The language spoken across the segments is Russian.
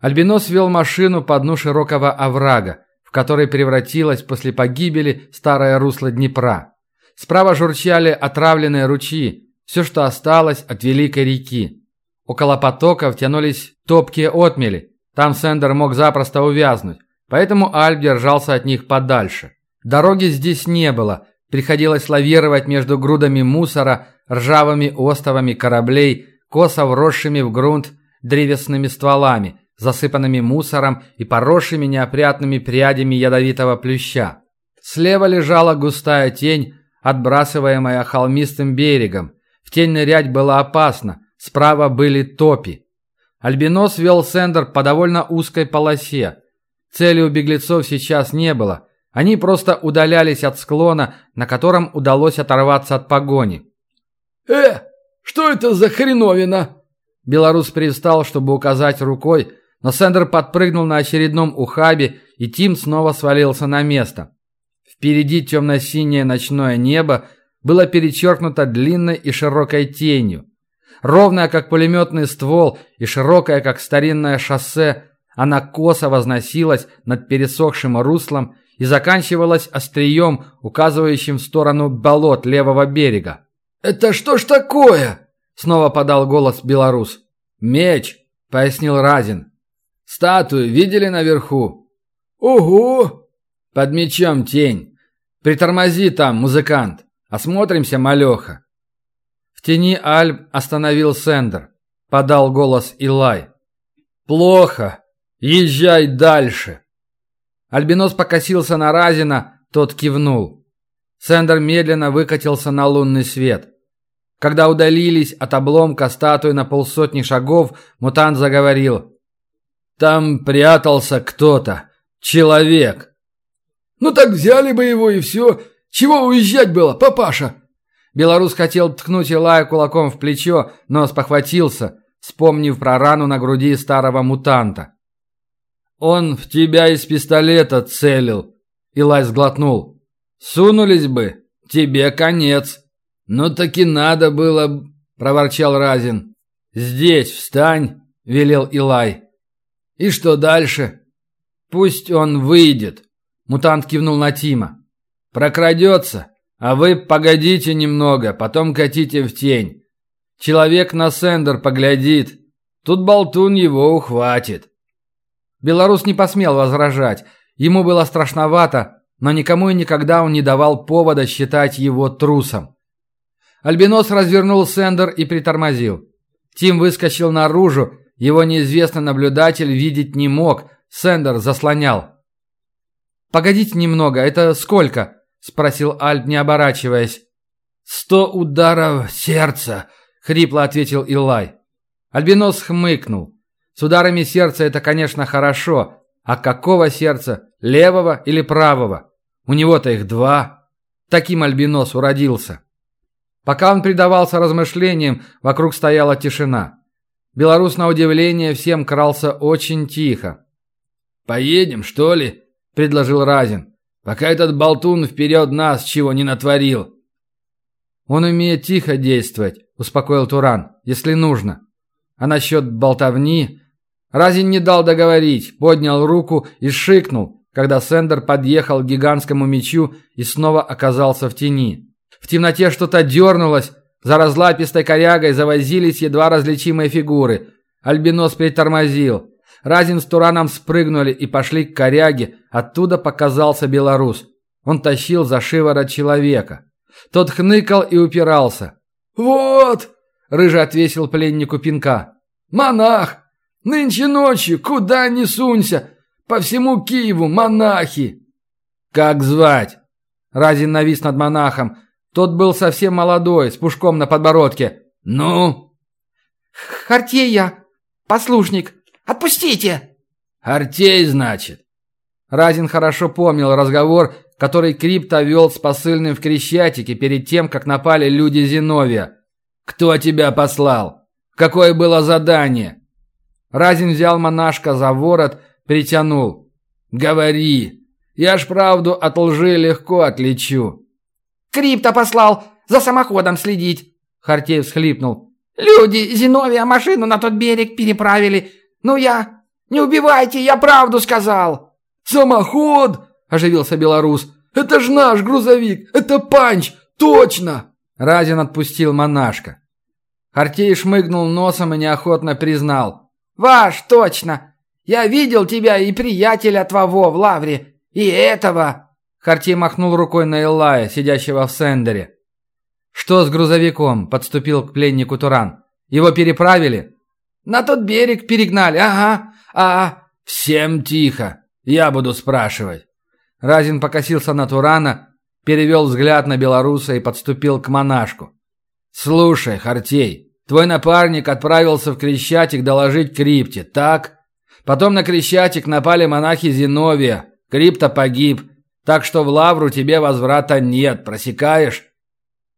Альбинос вел машину по дну широкого оврага, в который превратилась после погибели старое русло Днепра. Справа журчали отравленные ручьи, все, что осталось от великой реки. Около потоков тянулись топкие отмели, там Сендер мог запросто увязнуть, поэтому Альб держался от них подальше. Дороги здесь не было, приходилось лавировать между грудами мусора, ржавыми остовами кораблей, косо вросшими в грунт древесными стволами, засыпанными мусором и поросшими неопрятными прядями ядовитого плюща. Слева лежала густая тень, отбрасываемая холмистым берегом. В тень нырять было опасно, справа были топи. Альбинос вел Сендер по довольно узкой полосе. Цели у беглецов сейчас не было. Они просто удалялись от склона, на котором удалось оторваться от погони. «Э, что это за хреновина?» Белорус привстал, чтобы указать рукой, но Сендер подпрыгнул на очередном ухабе, и Тим снова свалился на место. Впереди темно-синее ночное небо было перечеркнуто длинной и широкой тенью. Ровная, как пулеметный ствол, и широкая, как старинное шоссе, она косо возносилась над пересохшим руслом и заканчивалась острием, указывающим в сторону болот левого берега. «Это что ж такое?» — снова подал голос белорус. «Меч», — пояснил Разин. «Статую видели наверху?» «Ого!» «Под мечом тень. Притормози там, музыкант. Осмотримся, малеха». В тени Альб остановил Сендер. Подал голос Илай. «Плохо. Езжай дальше». Альбинос покосился на Разина, тот кивнул. Сендер медленно выкатился на лунный свет. Когда удалились от обломка статуи на полсотни шагов, мутант заговорил. «Там прятался кто-то. Человек». «Ну так взяли бы его и все. Чего уезжать было, папаша?» Белорус хотел ткнуть Илая кулаком в плечо, но спохватился, вспомнив про рану на груди старого мутанта. «Он в тебя из пистолета целил», — Илай сглотнул. «Сунулись бы, тебе конец». «Ну таки надо было», — проворчал Разин. «Здесь встань», — велел Илай. «И что дальше?» «Пусть он выйдет», — мутант кивнул на Тима. «Прокрадется, а вы погодите немного, потом катите в тень. Человек на сендер поглядит. Тут болтун его ухватит. Белорус не посмел возражать. Ему было страшновато, но никому и никогда он не давал повода считать его трусом. Альбинос развернул сендер и притормозил. Тим выскочил наружу, его неизвестный наблюдатель видеть не мог, сендер заслонял. «Погодите немного, это сколько?» – спросил Альб, не оборачиваясь. «Сто ударов сердца», – хрипло ответил Илай. Альбинос хмыкнул. «С ударами сердца это, конечно, хорошо. А какого сердца? Левого или правого? У него-то их два». Таким Альбинос уродился. Пока он предавался размышлениям, вокруг стояла тишина. Белорус, на удивление, всем крался очень тихо. «Поедем, что ли?» – предложил Разин. Пока этот болтун вперед нас чего не натворил. Он умеет тихо действовать, успокоил Туран, если нужно. А насчет болтовни... Разин не дал договорить, поднял руку и шикнул, когда Сендер подъехал к гигантскому мечу и снова оказался в тени. В темноте что-то дернулось, за разлапистой корягой завозились едва различимые фигуры. Альбинос притормозил. Разин с Тураном спрыгнули и пошли к коряге, оттуда показался белорус. Он тащил за шиворот человека. Тот хныкал и упирался. «Вот!» — Рыжий отвесил пленнику пинка. «Монах! Нынче ночью, куда ни сунься! По всему Киеву монахи!» «Как звать?» Разин навис над монахом. Тот был совсем молодой, с пушком на подбородке. «Ну?» «Хартея, послушник, Отпустите!» «Артей, значит?» Разин хорошо помнил разговор, который Крипто вел с посыльным в Крещатике перед тем, как напали люди Зиновия. «Кто тебя послал? Какое было задание?» Разин взял монашка за ворот, притянул. «Говори! Я ж правду от лжи легко отличу!» «Крипто послал за самоходом следить!» Хартей всхлипнул. «Люди Зиновия машину на тот берег переправили, ну я «Не убивайте, я правду сказал!» «Самоход!» – оживился белорус. «Это ж наш грузовик! Это панч! Точно!» Разин отпустил монашка. Хартей шмыгнул носом и неохотно признал. «Ваш, точно! Я видел тебя и приятеля твоего в лавре, и этого!» Хартей махнул рукой на Элая, сидящего в сендере. «Что с грузовиком?» – подступил к пленнику Туран. «Его переправили?» «На тот берег перегнали, ага. А...» «Всем тихо. Я буду спрашивать». Разин покосился на Турана, перевел взгляд на белоруса и подступил к монашку. «Слушай, Хартей, твой напарник отправился в Крещатик доложить Крипте, так? Потом на Крещатик напали монахи Зиновия. Крипта погиб, так что в Лавру тебе возврата нет, просекаешь?»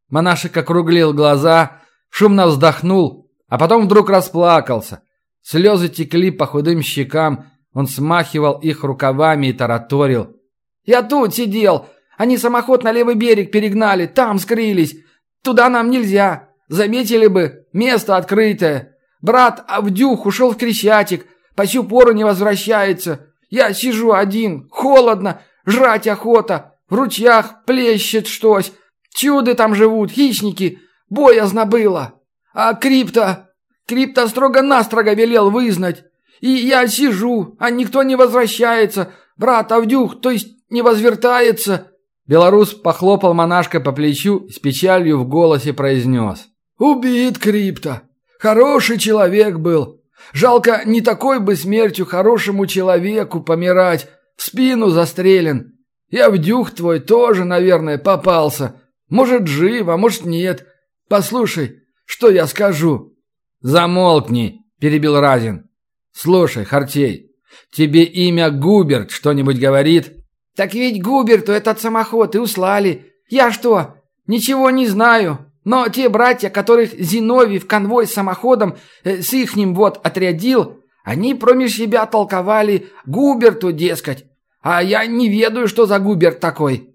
Монашек округлил глаза, шумно вздохнул, а потом вдруг расплакался. Слезы текли по худым щекам, он смахивал их рукавами и тараторил. «Я тут сидел, они самоход на левый берег перегнали, там скрылись. Туда нам нельзя. Заметили бы, место открытое. Брат Авдюх ушел в Крещатик, по сю пору не возвращается. Я сижу один, холодно, жрать охота. В ручьях плещет штось. Чуды там живут, хищники. Боязно было. А крипта... Крипта строго-настрого велел вызнать. И я сижу, а никто не возвращается. Брат Авдюх, то есть не возвертается. Белорус похлопал монашка по плечу и с печалью в голосе произнес. «Убит Крипта. Хороший человек был. Жалко, не такой бы смертью хорошему человеку помирать. В спину застрелен. И Авдюх твой тоже, наверное, попался. Может, жив, а может, нет. Послушай, что я скажу?» «Замолкни», – перебил Разин. «Слушай, Хартей, тебе имя Губерт что-нибудь говорит?» «Так ведь Губерту этот самоход и услали. Я что, ничего не знаю. Но те братья, которых Зиновий в конвой с самоходом э, с ихним вот отрядил, они промеж себя толковали Губерту, дескать. А я не ведаю, что за Губерт такой».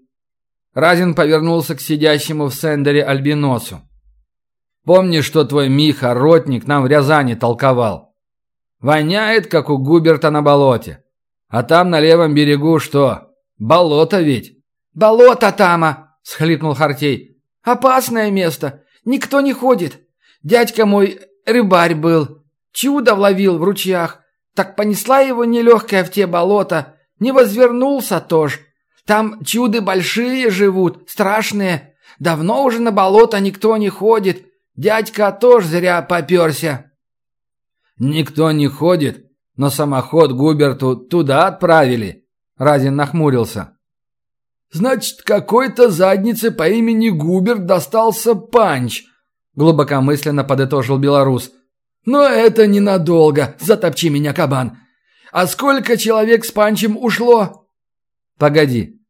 Разин повернулся к сидящему в сендере Альбиносу. «Помни, что твой Миха, ротник, нам в Рязани толковал. Воняет, как у Губерта на болоте. А там на левом берегу что? «Болото ведь!» «Болото тама!» – схлипнул Хартей. «Опасное место. Никто не ходит. Дядька мой рыбарь был. Чудо вловил в ручьях. Так понесла его нелегкая в те болота. Не возвернулся тоже. Там чуды большие живут, страшные. Давно уже на болото никто не ходит. Дядька тоже зря поперся». «Никто не ходит, но самоход Губерту туда отправили», Разин нахмурился. «Значит, какой-то заднице по имени Губерт достался панч», глубокомысленно подытожил белорус. «Но это ненадолго, затопчи меня, кабан. А сколько человек с панчем ушло?» «Погоди,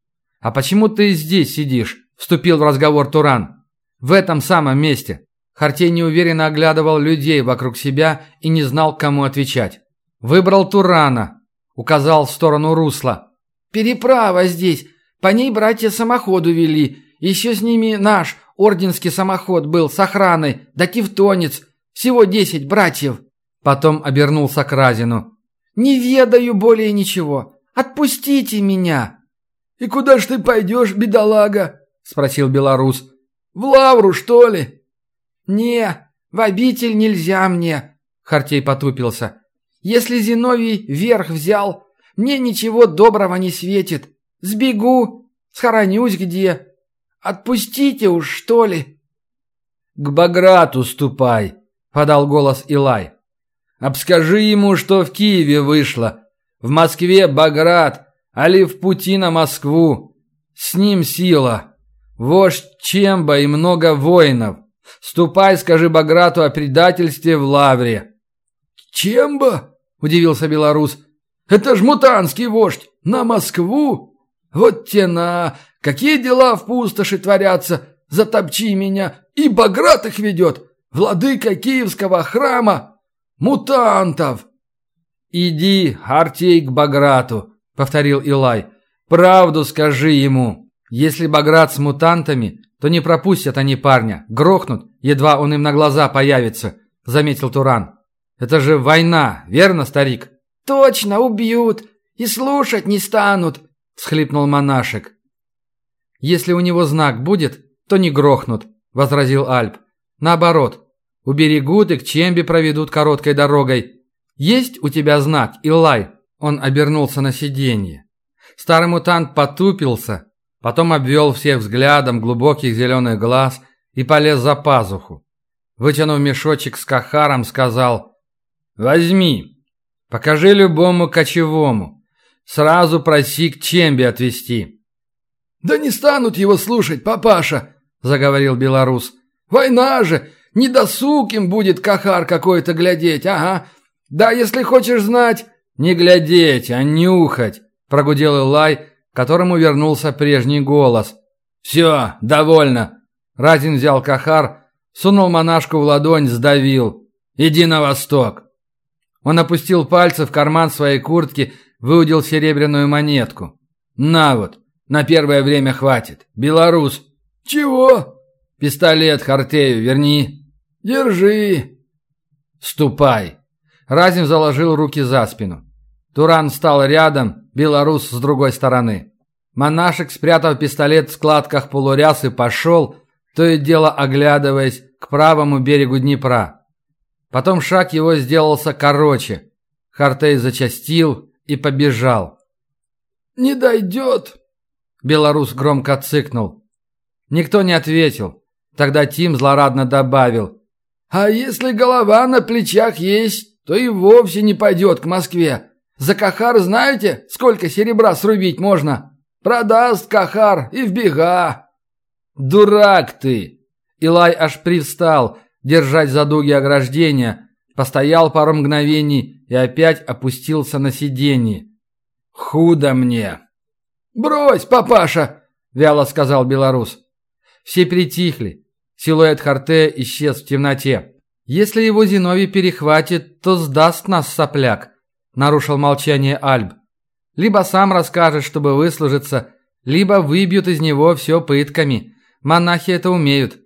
а почему ты здесь сидишь?» Вступил в разговор Туран. «В этом самом месте». Хартей неуверенно оглядывал людей вокруг себя и не знал, кому отвечать. Выбрал Турана, указал в сторону русла. «Переправа здесь. По ней братья самоходу вели. Еще с ними наш орденский самоход был с охраной, да тевтонец. Всего десять братьев». Потом обернулся к Разину. «Не ведаю более ничего. Отпустите меня!» «И куда ж ты пойдешь, бедолага?» – спросил белорус. «В лавру, что ли?» «Не, в обитель нельзя мне», – Хартей потупился. «Если Зиновий верх взял, мне ничего доброго не светит. Сбегу, схоронюсь где. Отпустите уж, что ли!» «К Баграту ступай!» — подал голос Илай. «Обскажи ему, что в Киеве вышло. В Москве Баграт, али в пути на Москву. С ним сила. Вождь Чемба и много воинов. Ступай, скажи Баграту о предательстве в Лавре». «Чемба?» – удивился белорус. Это ж мутанский вождь! На Москву? Вот тена! Какие дела в пустоши творятся! Затопчи меня! И Баграт их ведет! Владыка Киевского храма! Мутантов!» «Иди, Артей, к Баграту», — повторил Илай. «Правду скажи ему. Если Баграт с мутантами, то не пропустят они парня. Грохнут, едва он им на глаза появится», — заметил Туран. «Это же война, верно, старик?» «Точно, убьют! И слушать не станут!» – схлипнул монашек. «Если у него знак будет, то не грохнут», – возразил Альп. «Наоборот, уберегут и к Чембе проведут короткой дорогой. Есть у тебя знак, Иллай?» Он обернулся на сиденье. Старый мутант потупился, потом обвел всех взглядом глубоких зеленых глаз и полез за пазуху. Вытянув мешочек с кахаром, сказал «Возьми, покажи любому кочевому, сразу проси к Чембе отвезти». «Да не станут его слушать, папаша», — заговорил белорус. «Война же, не досуг им будет кахар какой-то глядеть, ага. Да, если хочешь знать...» «Не глядеть, а нюхать», — прогудел Илай, которому вернулся прежний голос. «Все, довольно». Разин взял кахар, сунул монашку в ладонь, сдавил. «Иди на восток». Он опустил пальцы в карман своей куртки, выудил серебряную монетку. «На вот, на первое время хватит. Белорус». «Чего?» «Пистолет Хартею верни». «Держи». «Ступай». Разин заложил руки за спину. Туран встал рядом, белорус с другой стороны. Монашек, спрятав пистолет в складках полурясы, пошел, то и дело оглядываясь к правому берегу Днепра. Потом шаг его сделался короче. Хартей зачастил и побежал. «Не дойдет!» Белорус громко цыкнул. Никто не ответил. Тогда Тим злорадно добавил. «А если голова на плечах есть, то и вовсе не пойдет к Москве. За Кахар знаете, сколько серебра срубить можно? Продаст Кахар и в бега!» «Дурак ты!» Илай аж привстал, держать за дуги ограждения, постоял пару мгновений и опять опустился на сиденье. «Худо мне!» «Брось, папаша!» – вяло сказал белорус. Все притихли. Силуэт Харте исчез в темноте. «Если его Зиновий перехватит, то сдаст нас сопляк», – нарушил молчание Альб. «Либо сам расскажет, чтобы выслужиться, либо выбьют из него все пытками. Монахи это умеют.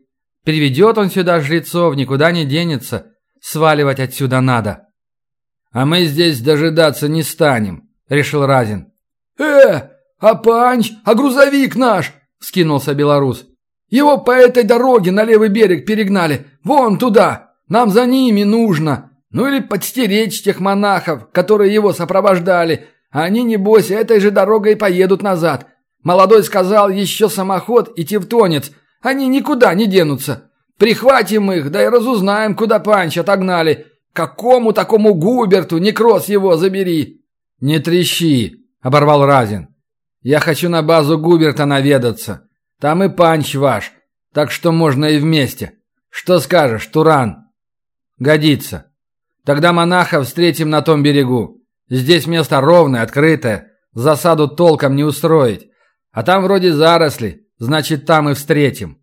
Приведет он сюда жрецов, никуда не денется. Сваливать отсюда надо. А мы здесь дожидаться не станем, решил Разин. Э, а панч, а грузовик наш, скинулся белорус. Его по этой дороге на левый берег перегнали. Вон туда. Нам за ними нужно. Ну или подстеречь тех монахов, которые его сопровождали. Они, небось, этой же дорогой поедут назад. Молодой сказал еще самоход и тевтонец. Они никуда не денутся. Прихватим их, да и разузнаем, куда Панч отогнали. Какому такому Губерту, некроз его забери. Не трещи, оборвал Разин. Я хочу на базу Губерта наведаться. Там и Панч ваш, так что можно и вместе. Что скажешь, Туран? Годится. Тогда монахов встретим на том берегу. Здесь место ровное, открытое. Засаду толком не устроить. А там вроде заросли, значит, там и встретим.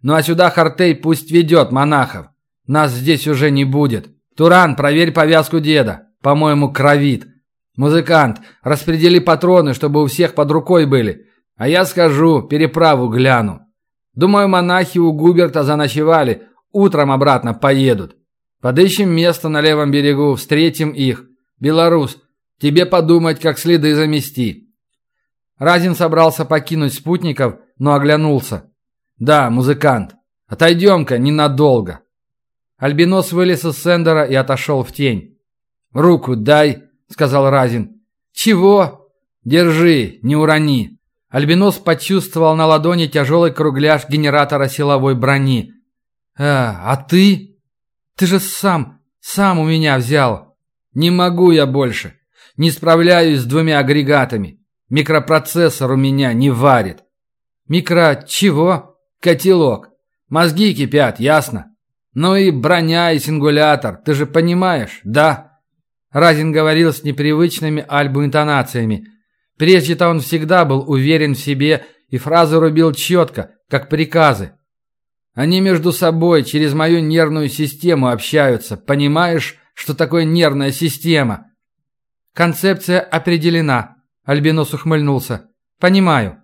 Ну а сюда Хартей пусть ведет монахов. Нас здесь уже не будет. Туран, проверь повязку деда. По-моему, кровит. Музыкант, распредели патроны, чтобы у всех под рукой были. А я скажу, переправу гляну. Думаю, монахи у Губерта заночевали. Утром обратно поедут. Подыщем место на левом берегу, встретим их. Белорус, тебе подумать, как следы замести. Разин собрался покинуть спутников, но оглянулся. «Да, музыкант. Отойдем-ка ненадолго». Альбинос вылез из сендера и отошел в тень. «Руку дай», — сказал Разин. «Чего?» «Держи, не урони». Альбинос почувствовал на ладони тяжелый кругляш генератора силовой брони. «А, а ты? Ты же сам, сам у меня взял. Не могу я больше. Не справляюсь с двумя агрегатами. Микропроцессор у меня не варит. Микро чего? Котелок. Мозги кипят, ясно? Ну и броня, и сингулятор, ты же понимаешь, да? Разин говорил с непривычными альбу интонациями. Прежде-то он всегда был уверен в себе и фразы рубил четко, как приказы. Они между собой через мою нервную систему общаются. Понимаешь, что такое нервная система? Концепция определена. Альбинос ухмыльнулся. «Понимаю».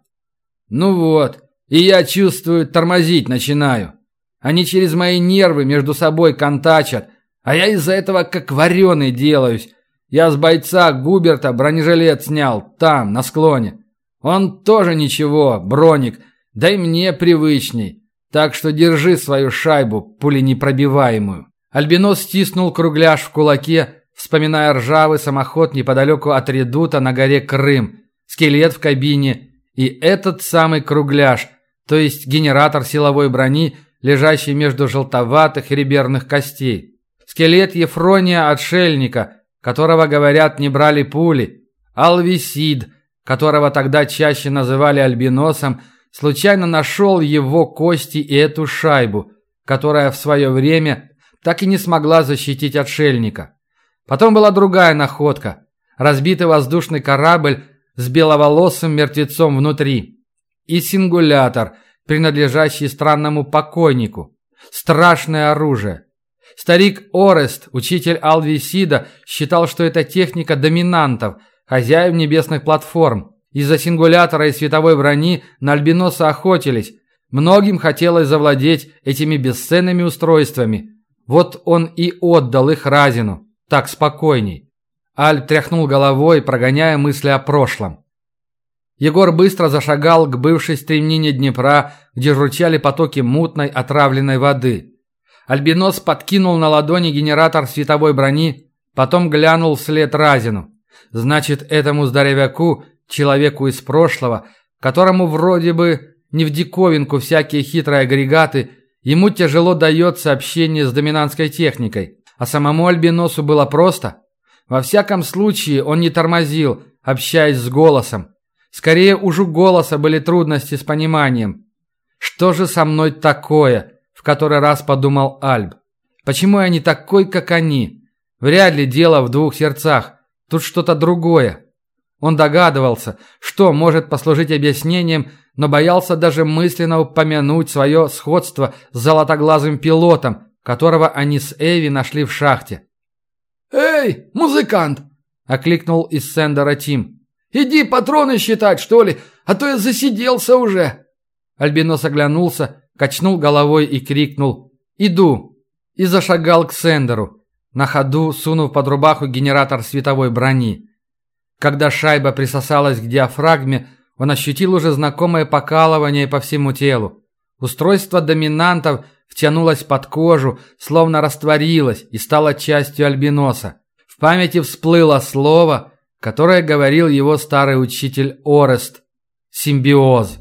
«Ну вот, и я чувствую, тормозить начинаю. Они через мои нервы между собой контачат, а я из-за этого как вареный делаюсь. Я с бойца Губерта бронежилет снял, там, на склоне. Он тоже ничего, броник, да и мне привычней. Так что держи свою шайбу, пуленепробиваемую». Альбинос стиснул кругляш в кулаке, вспоминая ржавый самоход неподалеку от редута на горе Крым, скелет в кабине и этот самый кругляш, то есть генератор силовой брони, лежащий между желтоватых реберных костей. Скелет Ефрония-отшельника, которого, говорят, не брали пули. Алвисид, которого тогда чаще называли альбиносом, случайно нашел его кости и эту шайбу, которая в свое время так и не смогла защитить отшельника. Потом была другая находка. Разбитый воздушный корабль с беловолосым мертвецом внутри. И сингулятор, принадлежащий странному покойнику. Страшное оружие. Старик Орест, учитель Алвисида, считал, что это техника доминантов, хозяев небесных платформ. Из-за сингулятора и световой брони на альбиноса охотились. Многим хотелось завладеть этими бесценными устройствами. Вот он и отдал их Разину. Так спокойней. Аль тряхнул головой, прогоняя мысли о прошлом. Егор быстро зашагал к бывшей стремнине Днепра, где журчали потоки мутной отравленной воды. Альбинос подкинул на ладони генератор световой брони, потом глянул вслед Разину. Значит, этому здоровяку, человеку из прошлого, которому вроде бы не в диковинку всякие хитрые агрегаты, ему тяжело дается общение с доминантской техникой. А самому Альбиносу было просто. Во всяком случае, он не тормозил, общаясь с голосом. Скорее, уж у голоса были трудности с пониманием. «Что же со мной такое?» – в который раз подумал Альб. «Почему я не такой, как они? Вряд ли дело в двух сердцах. Тут что-то другое». Он догадывался, что может послужить объяснением, но боялся даже мысленно упомянуть свое сходство с золотоглазым пилотом, которого они с Эви нашли в шахте. «Эй, музыкант!» – окликнул из сендера Тим. «Иди патроны считать, что ли, а то я засиделся уже!» Альбинос оглянулся, качнул головой и крикнул «Иду!» и зашагал к сендеру, на ходу сунув под рубаху генератор световой брони. Когда шайба присосалась к диафрагме, он ощутил уже знакомое покалывание по всему телу. Устройство доминантов – втянулась под кожу, словно растворилась и стала частью альбиноса. В памяти всплыло слово, которое говорил его старый учитель Орест – симбиоз.